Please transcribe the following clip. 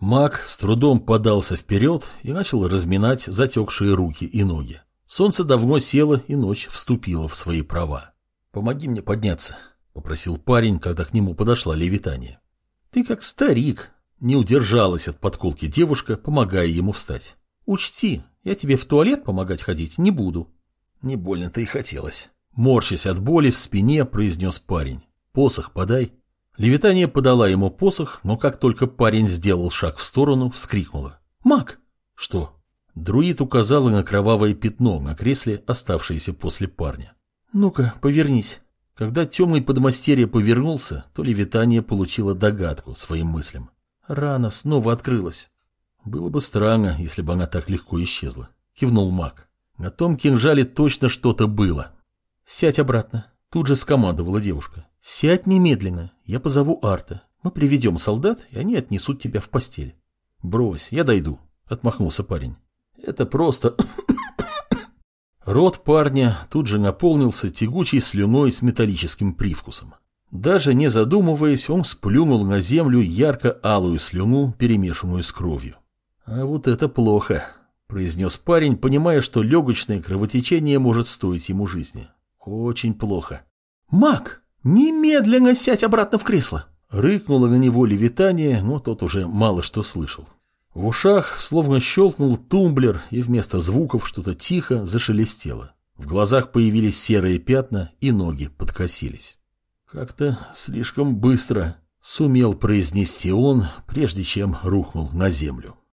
Маг с трудом подался вперед и начал разминать затекшие руки и ноги. Солнце давно село, и ночь вступила в свои права. «Помоги мне подняться», — попросил парень, когда к нему подошла левитания. «Ты как старик», — не удержалась от подколки девушка, помогая ему встать. «Учти, я тебе в туалет помогать ходить не буду». Не больно-то и хотелось. Морщась от боли в спине, произнес парень. «Посох подай». Левитания подала ему посох, но как только парень сделал шаг в сторону, вскрикнула. «Маг!» «Что?» Друид указал на кровавое пятно на кресле, оставшееся после парня. «Ну-ка, повернись». Когда темный подмастерье повернулся, то Левитания получила догадку своим мыслям. Рана снова открылась. Было бы странно, если бы она так легко исчезла. Кивнул маг. На том кинжале точно что-то было. «Сядь обратно», — тут же скомандовала девушка. «Сядь немедленно, я позову Арта. Мы приведем солдат, и они отнесут тебя в постель». «Брось, я дойду», — отмахнулся парень. «Это просто...» Рот парня тут же наполнился тягучей слюной с металлическим привкусом. Даже не задумываясь, он сплюнул на землю ярко-алую слюну, перемешанную с кровью. «А вот это плохо», — произнес парень, понимая, что легочное кровотечение может стоить ему жизни. «Очень плохо». «Мак!» «Немедленно сядь обратно в кресло!» Рыкнуло на него левитание, но тот уже мало что слышал. В ушах словно щелкнул тумблер, и вместо звуков что-то тихо зашелестело. В глазах появились серые пятна, и ноги подкосились. «Как-то слишком быстро», — сумел произнести он, прежде чем рухнул на землю.